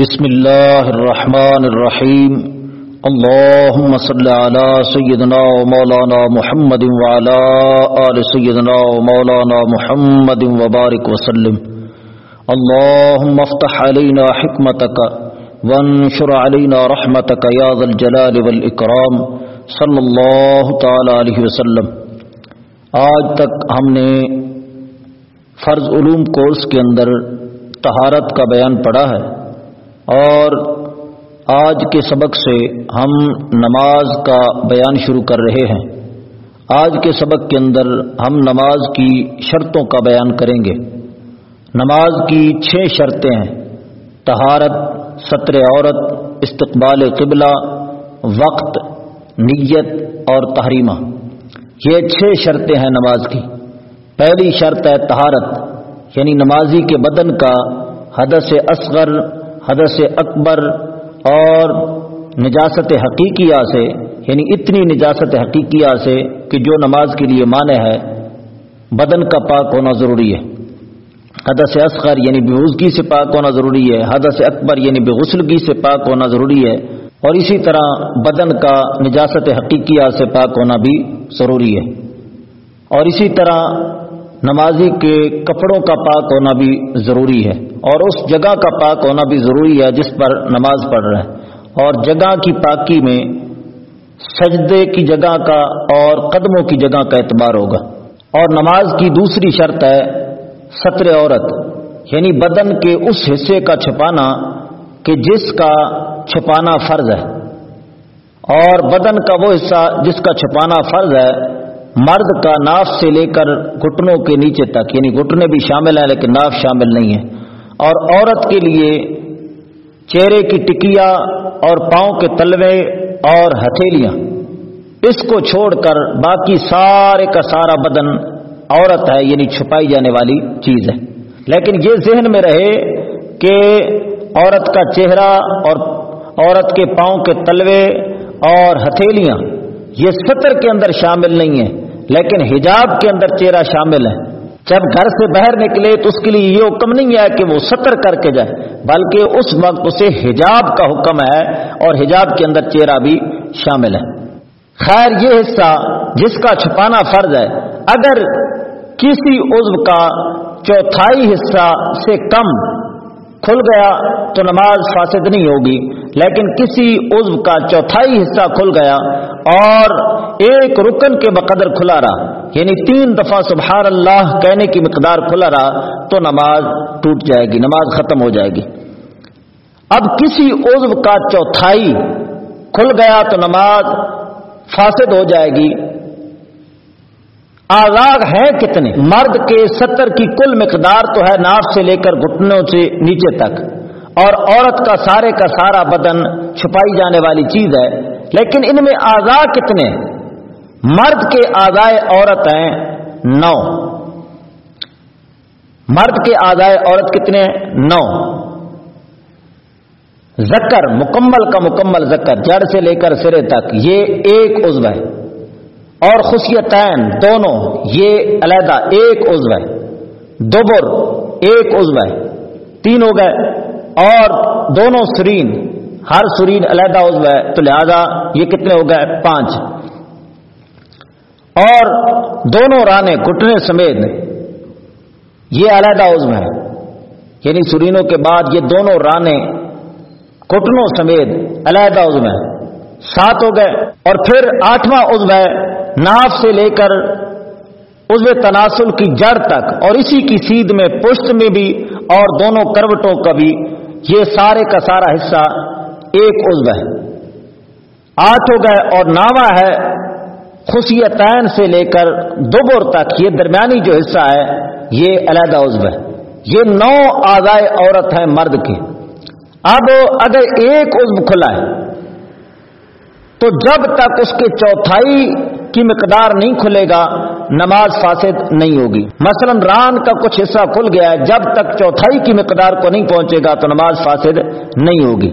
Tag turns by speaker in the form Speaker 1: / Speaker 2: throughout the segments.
Speaker 1: بسم الله الرحمن الرحيم اللهم صل على سيدنا ومولانا محمد وعلى آل سيدنا ومولانا محمد وبارك وسلم اللهم افتح علينا حكمتك وانشر علينا رحمتك يا ذا الجلال والإكرام صلى الله تعالى عليه وسلم آج تک ہم نے فرض علوم کورس کے اندر طہارت کا بیان پڑھا ہے اور آج کے سبق سے ہم نماز کا بیان شروع کر رہے ہیں۔ آج کے سبق کے اندر ہم نماز کی شرطوں کا بیان کریں گے۔ نماز کی چھ شرطیں ہیں۔ طہارت سطر عورت، استقبال قبلہ، وقت، نیت اور تحریمہ۔ یہ چھ شرطیں ہیں نماز کی۔ پہلی شرط ہے طہارت یعنی نمازی کے بدن کا حدث اصغر حدث اکبر اور نجاست حقیقیہ سے یعنی اتنی نجاست حقیقیہ سے کہ جو نماز کے لیے مانے ہے، بدن کا پاک ہونا ضروری ہے۔ حدث اصغر یعنی بےغزگی سے پاک ہونا ضروری ہے۔ حدث اکبر یعنی بے غسلگی سے پاک ہونا ضروری ہے۔ اور اسی طرح بدن کا نجاست حقیقیہ سے پاک ہونا بھی ضروری ہے۔ اور اسی طرح نمازی کے کپڑوں کا پاک ہونا بھی ضروری ہے اور اس جگہ کا پاک ہونا بھی ضروری ہے جس پر نماز پڑھ رہے ہیں۔ اور جگہ کی پاکی میں سجدے کی جگہ کا اور قدموں کی جگہ کا اعتبار ہوگا۔ اور نماز کی دوسری شرط ہے سطر عورت یعنی بدن کے اس حصے کا چھپانا کہ جس کا چھپانا فرض ہے۔ اور بدن کا وہ حصہ جس کا چھپانا فرض ہے مرد کا ناف سے لے کر گھٹنوں کے نیچے تک یعنی گھٹنے بھی شامل ہیں لیکن ناف شامل نہیں ہے اور عورت کے لیے چہرے کی ٹکیا اور پاؤں کے تلوے اور ہتھیلیاں۔ اس کو چھوڑ کر باقی سارے کا سارا بدن عورت ہے یعنی چھپائی جانے والی چیز ہے۔ لیکن یہ ذہن میں رہے کہ عورت کا چہرہ اور عورت کے پاؤں کے تلوے اور ہتھیلیاں یہ سطر کے اندر شامل نہیں ہے، لیکن حجاب کے اندر چہرہ شامل ہے۔ جب گھر سے باہر نکلے تو اس کے لیے یہ حکم نہیں ہے کہ وہ سطر کر کے جائے، بلکہ اس وقت اسے حجاب کا حکم ہے اور حجاب کے اندر چہرہ بھی شامل ہے۔ خیر، یہ حصہ جس کا چھپانا فرض ہے، اگر کسی عزو کا چوتھائی حصہ سے کم کھل گیا تو نماز فاسد نہیں ہوگی۔ لیکن کسی عزو کا چوتھائی حصہ کھل گیا اور ایک رکن کے بقدر کھلا رہا یعنی تین دفعہ سبحان اللہ کہنے کی مقدار کھلا رہا، تو نماز ٹوٹ جائے گی، نماز ختم ہو جائے گی۔ اب کسی عزو کا چوتھائی کھل گیا تو نماز فاسد ہو جائے گی۔ آزاد ہے کتنے؟ مرد کے ستر کی کل مقدار تو ہے ناف سے لے کر گھٹنوں سے نیچے تک۔ اور عورت کا سارے کا سارا بدن چھپائی جانے والی چیز ہے۔ لیکن ان میں آزاد کتنے مرد کے آزائے عورت ہیں نو۔ مرد کے آزائے عورت کتنے ہیں؟ نو۔ زکر، مکمل کا مکمل زکر، جڑ سے لے کر سرے تک، یہ ایک عزو ہے۔ اور خصیتین دونوں، یہ علیحدہ ایک عزو ہے۔ دوبر ایک عزو ہے۔ تین ہو گئے۔ اور دونوں سرین، ہر سرین علیحدہ عزو ہے، تو لہذا یہ کتنے ہو گئے؟ پانچ۔ اور دونوں رانے گٹنے سمیت یہ علیحدہ عزم ہے۔ یعنی سرینوں کے بعد یہ دونوں رانے گٹنوں سمیت علیحدہ عزم ہے۔ سات ہو گئے۔ اور پھر آٹھواں عزم ہے، ناف سے لے کر عزو تناسل کی جڑ تک۔ اور اسی کی سیدھ میں پشت میں بھی اور دونوں کروٹوں کا بھی یہ سارے کا سارا حصہ ایک عزو ہے۔ آٹھ ہو گئے اور ناوا ہے۔ خصیتین سے لے کر دوبر تک یہ درمیانی جو حصہ ہے، یہ علیحدہ عزو ہے۔ یہ نو آزائے عورت ہے مرد کے۔ اب اگر ایک عزو کھلا ہے، تو جب تک اس کے چوتھائی کی مقدار نہیں کھلے گا، نماز فاسد نہیں ہوگی۔ مثلا ران کا کچھ حصہ کھل گیا ہے، جب تک چوتھائی کی مقدار کو نہیں پہنچے گا تو نماز فاسد نہیں ہوگی۔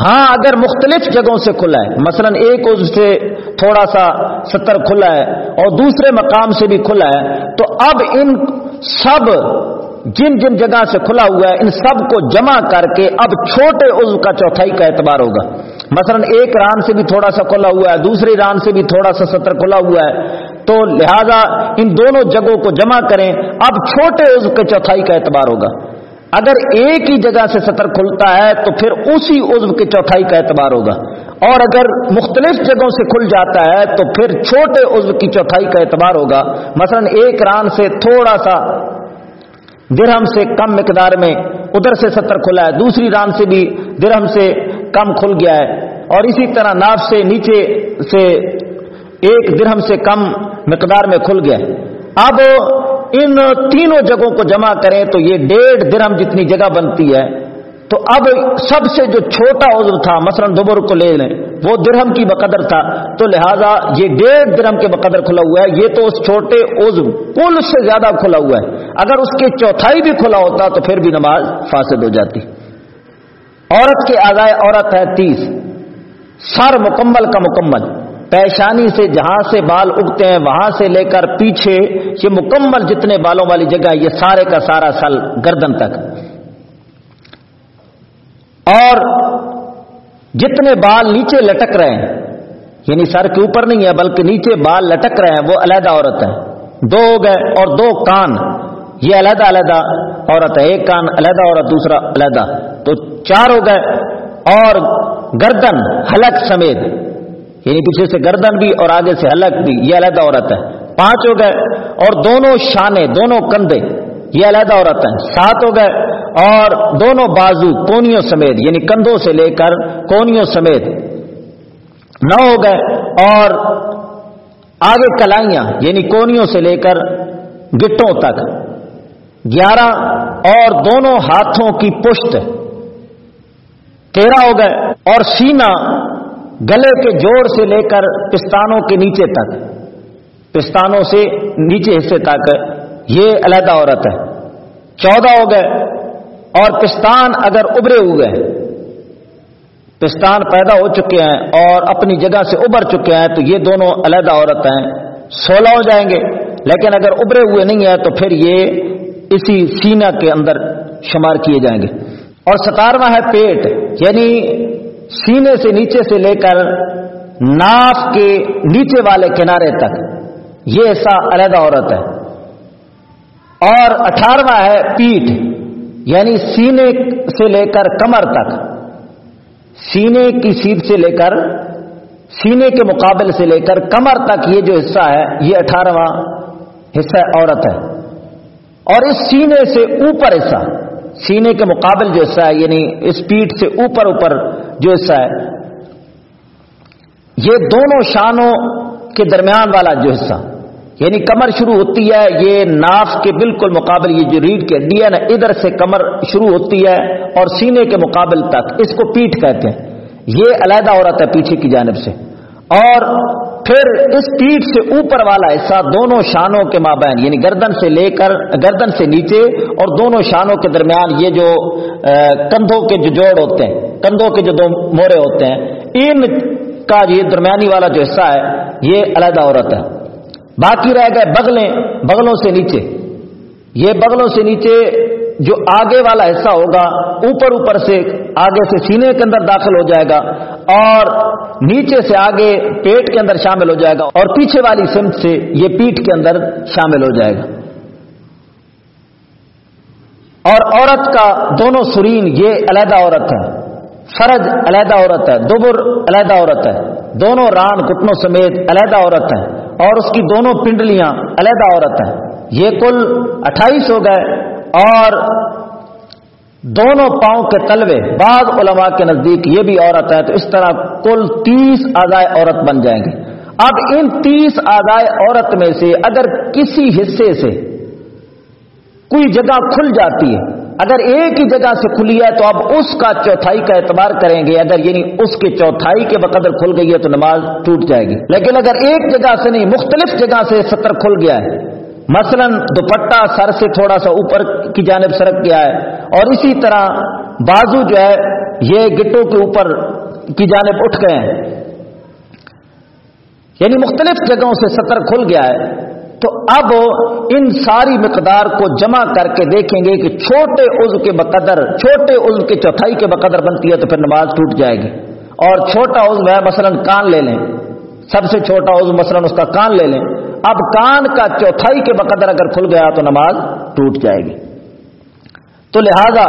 Speaker 1: ہاں اگر مختلف جگہوں سے کھلا ہے، مثلا ایک عزو سے تھوڑا سا ستر کھلا ہے اور دوسرے مقام سے بھی کھلا ہے، تو اب ان سب جن جن جگہ سے کھلا ہوا ہے، ان سب کو جمع کر کے اب چھوٹے عضو کا چوتھائی کا اعتبار ہوگا۔ مثلا ایک ران سے بھی تھوڑا سا کھلا ہوا ہے دوسری ران سے بھی تھوڑا سا سطر کھلا ہوا ہے، تو لہذا ان دونوں جگہوں کو جمع کریں۔ اب چھوٹے عضو کے چوتھائی کا اعتبار ہوگا۔ اگر ایک ہی جگہ سے سطر کھلتا ہے، تو پھر اسی عضو کے چوتھائی کا اعتبار ہوگا۔ اور اگر مختلف جگہوں سے کھل جاتا ہے، تو پھر چھوٹے عضو کی چوتھائی کا اعتبار ہوگا۔ مثلا ایک ران سے تھوڑا سا درہم سے کم مقدار میں ادھر سے ستر کھلا ہے، دوسری ران سے بھی درہم سے کم کھل گیا ہے اور اسی طرح ناف سے نیچے سے ایک درہم سے کم مقدار میں کھل گیا اب ان تینوں جگہوں کو جمع کریں تو یہ ڈیڑھ درہم جتنی جگہ بنتی ہے، تو اب سب سے جو چھوٹا عضو تھا، مثلا دوبر کو لے لیں، وہ درہم کی بقدر تھا۔ تو لہذا یہ ڈیڑھ درہم کے بقدر کھلا ہوا ہے۔ یہ تو اس چھوٹے عضو کل سے زیادہ کھلا ہوا ہے۔ اگر اس کے چوتھائی بھی کھلا ہوتا تو پھر بھی نماز فاسد ہو جاتی۔ عورت کے آزائے عورت ہے تیس۔ سر مکمل کا مکمل۔ پیشانی سے جہاں سے بال اگتے ہیں، وہاں سے لے کر پیچھے یہ مکمل جتنے بالوں والی جگہ یہ سارے کا سارا سل گردن تک۔ اور جتنے بال نیچے لٹک رہے ہیں یعنی سر کے اوپر نہیں ہے، بلکہ نیچے بال لٹک رہے ہیں، وہ علیحدہ عورت ہے دو ہو گئے اور دو کان۔ یہ علیحدہ علیحدہ عورت ہے، ایک کان علیحدہ عورت دوسرا علیحدہ۔ تو چار ہو گئے اور گردن حلق سمیت یعنی پیچھے سے گردن بھی اور آگے سے حلق بھی، یہ علیحدہ عورت ہے۔ پانچ ہو گئے اور دونوں شانے، دونوں کندھے، یہ علیحدہ عورت ہیں۔ سات ہو گئے اور دونوں بازو کونیوں سمیت یعنی کندھوں سے لے کر کونیوں سمیت۔ نو ہو گئے اور آگے کلائیاں یعنی کونیوں سے لے کر گٹوں تک۔ گیارہ اور دونوں ہاتھوں کی پشت تیرہ ہو گئے اور سینا گلے کے جوڑ سے لے کر پستانوں کے نیچے تک پستانوں سے نیچے حصے تک یہ علیحدہ عورت ہے۔ چودہ ہو گئے اور پستان اگر ابھرے ہوئے ہیں، پستان پیدا ہو چکے ہیں اور اپنی جگہ سے ابھر چکے ہیں، تو یہ دونوں علیحدہ عورت ہیں۔ سولہ ہو جائیں گے، لیکن اگر ابھرے ہوئے نہیں ہیں، تو پھر یہ اسی سینہ کے اندر شمار کیے جائیں گے۔ اور ستارواں ہے پیٹ یعنی سینے سے نیچے سے لے کر ناف کے نیچے والے کنارے تک۔ یہ ایسا علیحدہ عورت ہے۔ اور اٹھارہواں ہے پیٹھ یعنی سینے سے لے کر کمر تک۔ سینے کی سیدھ سے لے کر، سینے کے مقابل سے لے کر کمر تک یہ جو حصہ ہے، یہ اٹھارہواں حصہ عورت ہے۔ اور اس سینے سے اوپر حصہ، سینے کے مقابل جو حصہ ہے یعنی اس پیٹ سے اوپر اوپر جو حصہ ہے، یہ دونوں شانوں کے درمیان والا جو حصہ یعنی کمر شروع ہوتی ہے، یہ ناف کے بالکل مقابل، یہ جو ریڑھ کی ہڈی ہے نا ادھر سے کمر شروع ہوتی ہے اور سینے کے مقابل تک، اس کو پیٹ کہتے ہیں۔ یہ علیحدہ عورت ہے پیچھے کی جانب سے۔ اور پھر اس پیٹ سے اوپر والا حصہ دونوں شانوں کے مابین یعنی گردن سے لے کر، گردن سے نیچے اور دونوں شانوں کے درمیان یہ جو کندھوں کے جو جوڑ ہوتے ہیں، کندھوں کے جو دو مورے ہوتے ہیں، ان کا یہ درمیانی والا جو حصہ ہے، یہ علیحدہ عورت ہے۔ باقی رہ گئے بغلیں، بغلوں سے نیچے۔ یہ بغلوں سے نیچے جو آگے والا حصہ ہوگا، اوپر اوپر سے آگے سے سینے کے اندر داخل ہو جائے گا اور نیچے سے آگے پیٹ کے اندر شامل ہو جائے گا اور پیچھے والی سمت سے یہ پیٹ کے اندر شامل ہو جائے گا۔ اور عورت کا دونوں سرین یہ علیحدہ عورت ہے، فرج علیحدہ عورت ہے دوبر علیحدہ عورت ہے، دونوں ران گٹنوں سمیت علیحدہ عورت ہے اور اس کی دونوں پنڈلیاں علیحدہ عورت ہیں۔ یہ کل اٹھائیس ہو گئے اور دونوں پاؤں کے تلوے، بعض علماء کے نزدیک یہ بھی عورت ہے تو اس طرح کل تیس آزائے عورت بن جائیں گے۔ اب ان تیس آزائے عورت میں سے اگر کسی حصے سے کوئی جگہ کھل جاتی ہے، اگر ایک ہی جگہ سے کھلی ہے تو اب اس کا چوتھائی کا اعتبار کریں گے۔ اگر یعنی اس کے چوتھائی کے بقدر کھل گئی ہے تو نماز ٹوٹ جائے گی۔ لیکن اگر ایک جگہ سے نہیں، مختلف جگہ سے سطر کھل گیا ہے مثلا دوپٹہ سر سے تھوڑا سا اوپر کی جانب سرک گیا ہے اور اسی طرح بازو جو ہے یہ گٹوں کے اوپر کی جانب اٹھ گئے ہیں۔ یعنی مختلف جگہوں سے سطر کھل گیا ہے۔ تو اب ان ساری مقدار کو جمع کر کے دیکھیں گے کہ چھوٹے عزو کے بقدر، چھوٹے عزو کے چوتھائی کے بقدر بنتی ہے تو پھر نماز ٹوٹ جائے گی۔ اور چھوٹا عزو ہے مثلا کان لے لیں۔ سب سے چھوٹا عزو مثلا اس کا کان لے لیں۔ اب کان کا چوتھائی کے بقدر اگر کھل گیا تو نماز ٹوٹ جائے گی۔ تو لہذا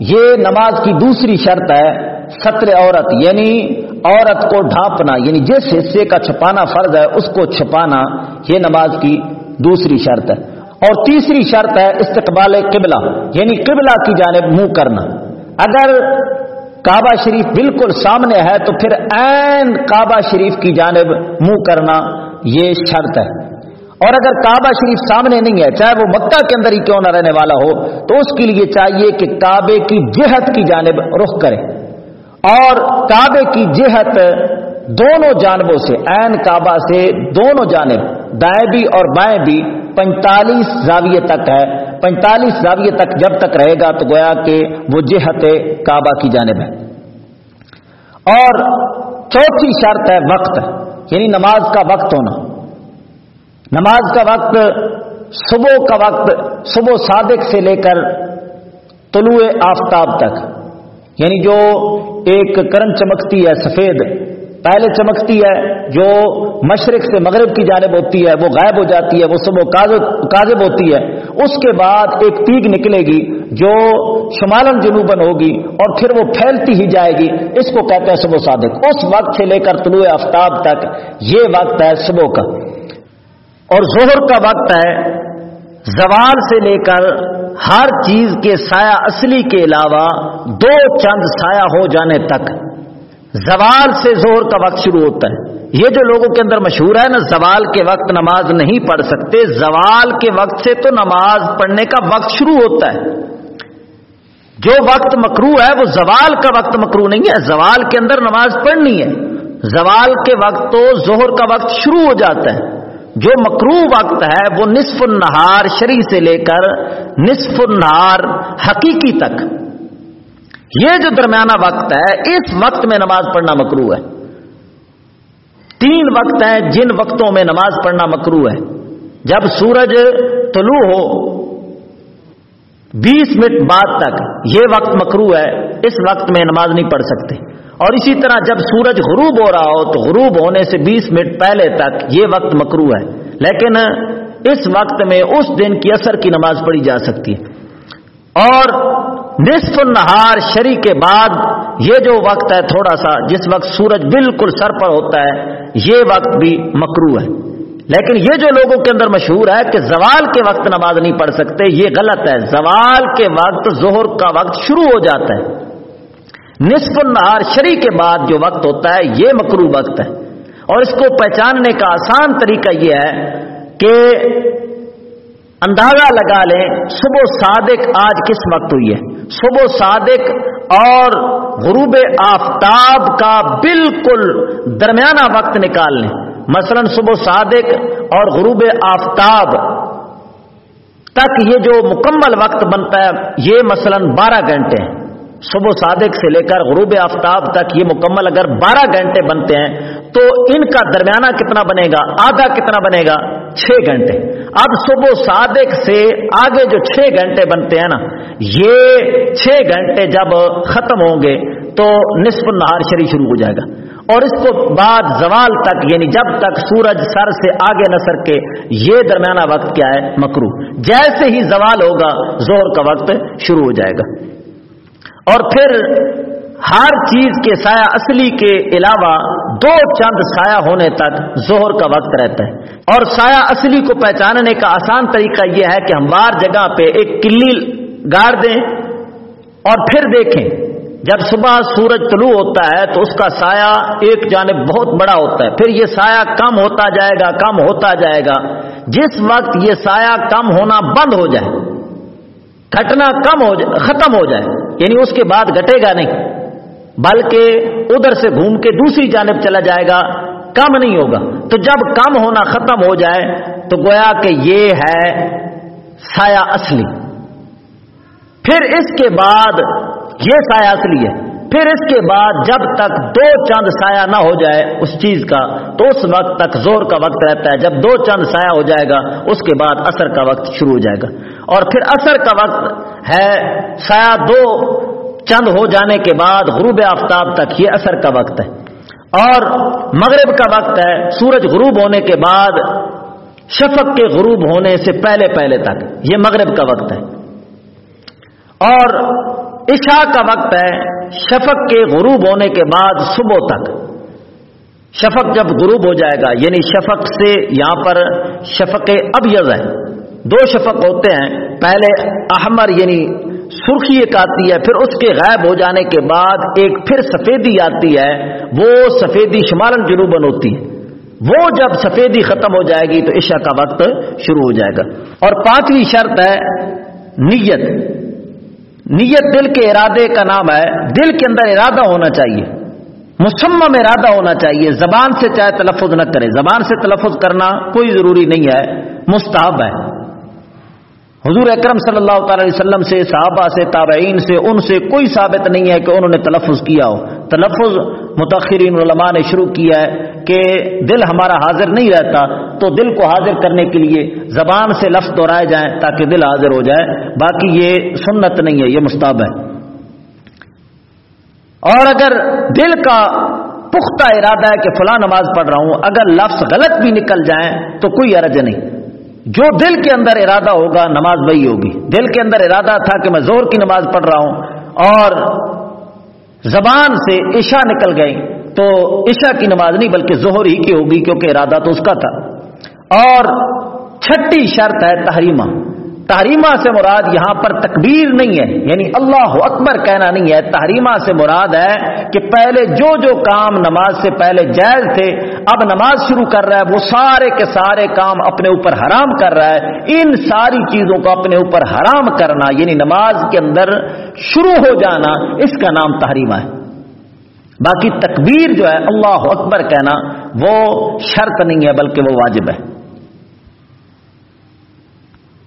Speaker 1: یہ نماز کی دوسری شرط ہے سطر عورت یعنی عورت کو ڈھانپنا یعنی جس حصے کا چھپانا فرض ہے اس کو چھپانا یہ نماز کی دوسری شرط ہے۔ اور تیسری شرط ہے استقبال قبلہ یعنی قبلہ کی جانب منہ کرنا۔ اگر کعبہ شریف بالکل سامنے ہے تو پھر عین کعبہ شریف کی جانب منہ کرنا یہ شرط ہے۔ اور اگر کعبہ شریف سامنے نہیں ہے، چاہے وہ مکہ کے اندر ہی کیوں نہ رہنے والا ہو، تو اس کے لیے چاہیے کہ کعبے کی جہت کی جانب رخ کرے۔ اور کعبے کی جہت دونوں جانبوں سے، عین کعبہ سے دونوں جانب، دائیں بھی اور بائیں بھی پینتالیس زاویے تک ہے۔ پینتالیس زاویے تک جب تک رہے گا تو گویا کہ وہ جہت کعبہ کی جانب ہے۔ اور چوتھی شرط ہے وقت۔ یعنی نماز کا وقت ہونا۔ نماز کا وقت صبح کا وقت، صبح صادق سے لے کر طلوع آفتاب تک۔ یعنی جو ایک کرن چمکتی ہے، سفید، پہلے چمکتی ہے، جو مشرق سے مغرب کی جانب ہوتی ہے، وہ غائب ہو جاتی ہے، وہ صبح کاذب ہوتی ہے۔ اس کے بعد ایک تیگ نکلے گی جو شمالن جنوبن ہوگی اور پھر وہ پھیلتی ہی جائے گی۔ اس کو کہتے ہیں صبح صادق۔ اس وقت سے لے کر طلوع آفتاب تک یہ وقت ہے صبح کا۔ اور ظہر کا وقت ہے زوال سے لے کر ہر چیز کے سایہ اصلی کے علاوہ دو چند سایہ ہو جانے تک۔ زوال سے زور کا وقت شروع ہوتا ہے۔ یہ جو لوگوں کے اندر مشہور ہے نا، زوال کے وقت نماز نہیں پڑھ سکتے۔ زوال کے وقت سے تو نماز پڑھنے کا وقت شروع ہوتا ہے۔ جو وقت مکرو ہے وہ زوال کا وقت مکرو نہیں ہے زوال کے اندر نماز پڑھنی ہے زوال کے وقت تو زہر کا وقت شروع ہو جاتا ہے جو مکرو وقت ہے وہ نصف النہار شری سے لے کر نصف النہار حقیقی تک یہ جو درمیانہ وقت ہے اس وقت میں نماز پڑھنا مکرو ہے تین وقت ہیں جن وقتوں میں نماز پڑھنا مکرو ہے جب سورج طلوع ہو بیس منٹ بعد تک یہ وقت مکرو ہے، اس وقت میں نماز نہیں پڑھ سکتے۔ اور اسی طرح جب سورج غروب ہو رہا ہو، تو غروب ہونے سے بیس منٹ پہلے تک یہ وقت مکرو ہے۔ لیکن اس وقت میں اس دن کی اثر کی نماز پڑھی جا سکتی ہے۔ اور نصف النہار شری کے بعد یہ جو وقت ہے تھوڑا سا، جس وقت سورج بالکل سر پر ہوتا ہے، یہ وقت بھی مکرو ہے۔ لیکن یہ جو لوگوں کے اندر مشہور ہے کہ زوال کے وقت نماز نہیں پڑھ سکتے، یہ غلط ہے۔ زوال کے وقت، ظہر کا وقت شروع ہو جاتا ہے۔ نصف النہار شری کے بعد جو وقت ہوتا ہے، یہ مکرو وقت ہے۔ اور اس کو پہچاننے کا آسان طریقہ یہ ہے کہ اندازہ لگا لیں، صبح صادق آج کس وقت ہوئی ہے؟ صبح صادق اور غروب آفتاب کا بالکل درمیانہ وقت نکال لیں۔ مثلا صبح صادق اور غروب آفتاب تک یہ جو مکمل وقت بنتا ہے، یہ مثلا بارہ گھنٹے ہیں۔ صبح صادق سے لے کر غروب آفتاب تک یہ مکمل اگر بارہ گھنٹے بنتے ہیں، تو ان کا درمیانہ کتنا بنے گا؟ آدھا کتنا بنے گا؟ چھ گھنٹے۔ اب صبح صادق سے آگے جو چھ گھنٹے بنتے ہیں نا، یہ چھ گھنٹے جب ختم ہوں گے، تو نصف نہار شری شروع ہو جائے گا۔ اور اس کو بعد زوال تک یعنی جب تک سورج سر سے آگے نہ سر کے یہ درمیانہ وقت کیا ہے؟ مکرو جیسے ہی زوال ہوگا زور کا وقت شروع ہو جائے گا۔ اور پھر ہر چیز کے سایہ اصلی کے علاوہ دو چند سایہ ہونے تک زہر کا وقت رہتا ہے۔ اور سایہ اصلی کو پہچاننے کا آسان طریقہ یہ ہے کہ ہم بار جگہ پہ ایک کلی گاڑ دیں اور پھر دیکھیں۔ جب صبح سورج طلوع ہوتا ہے تو اس کا سایہ ایک جانب بہت بڑا ہوتا ہے۔ پھر یہ سایہ کم ہوتا جائے گا، کم ہوتا جائے گا۔ جس وقت یہ سایہ کم ہونا بند ہو جائے، گھٹنا کم ہو جائے، ختم ہو جائے یعنی اس کے بعد گھٹے گا نہیں، بلکہ ادھر سے گھوم کے دوسری جانب چلا جائے گا، کم نہیں ہوگا۔ تو جب کم ہونا ختم ہو جائے، تو گویا کہ یہ ہے سایہ اصلی۔ پھر اس کے بعد یہ سایہ اصلی ہے پھر اس کے بعد جب تک دو چاند سایہ نہ ہو جائے اس چیز کا، تو اس وقت تک زور کا وقت رہتا ہے۔ جب دو چاند سایہ ہو جائے گا، اس کے بعد اثر کا وقت شروع ہو جائے گا۔ اور پھر اثر کا وقت ہے سایہ دو چند ہو جانے کے بعد غروب آفتاب تک، یہ اثر کا وقت ہے۔ اور مغرب کا وقت ہے، سورج غروب ہونے کے بعد شفق کے غروب ہونے سے پہلے پہلے تک، یہ مغرب کا وقت ہے۔ اور عشاء کا وقت ہے، شفق کے غروب ہونے کے بعد صبح تک۔ شفق جب غروب ہو جائے گا یعنی شفق سے یہاں پر شفق ابیض ہے۔ دو شفق ہوتے ہیں، پہلے احمر یعنی سرخی ایک آتی ہے، پھر اس کے غائب ہو جانے کے بعد ایک پھر سفیدی آتی ہے، وہ سفیدی شمالن جنوبن ہوتی ہے۔ وہ جب سفیدی ختم ہو جائے گی تو عشاء کا وقت شروع ہو جائے گا۔ اور پانچویں شرط ہے نیت۔ نیت دل کے ارادے کا نام ہے، دل کے اندر ارادہ ہونا چاہیے۔ مسمم ارادہ ہونا چاہیے، زبان سے چاہے تلفظ نہ کرے۔ زبان سے تلفظ کرنا کوئی ضروری نہیں ہے، مستحب ہے۔ حضور اکرم صلی اللہ تعالی وسلم سے، صحابہ سے، تابعین سے، ان سے کوئی ثابت نہیں ہے کہ انہوں نے تلفظ کیا ہو۔ تلفظ متاثرین علماء نے شروع کیا ہے کہ دل ہمارا حاضر نہیں رہتا، تو دل کو حاضر کرنے کے لیے زبان سے لفظ دہرائے جائیں تاکہ دل حاضر ہو جائے۔ باقی یہ سنت نہیں ہے، یہ مستاب ہے۔ اور اگر دل کا پختہ ارادہ ہے کہ فلاں نماز پڑھ رہا ہوں، اگر لفظ غلط بھی نکل جائیں، تو کوئی عرض نہیں۔ جو دل کے اندر ارادہ ہوگا نماز وہی ہوگی۔ دل کے اندر ارادہ تھا کہ میں زور کی نماز پڑھ رہا ہوں اور زبان سے عشاء نکل گئی تو عشاء کی نماز نہیں بلکہ زہر ہی کی ہوگی کیونکہ ارادہ تو اس کا تھا۔ اور چھٹی شرط ہے تحریمہ۔ تحریمہ سے مراد یہاں پر تکبیر نہیں ہے یعنی اللہ اکبر کہنا نہیں ہے، تحریمہ سے مراد ہے کہ پہلے جو جو کام نماز سے پہلے جائز تھے، اب نماز شروع کر رہا ہے، وہ سارے کے سارے کام اپنے اوپر حرام کر رہا ہے۔ ان ساری چیزوں کو اپنے اوپر حرام کرنا یعنی نماز کے اندر شروع ہو جانا، اس کا نام تحریمہ ہے۔ باقی تکبیر جو ہے، اللہ اکبر کہنا، وہ شرط نہیں ہے، بلکہ وہ واجب ہے۔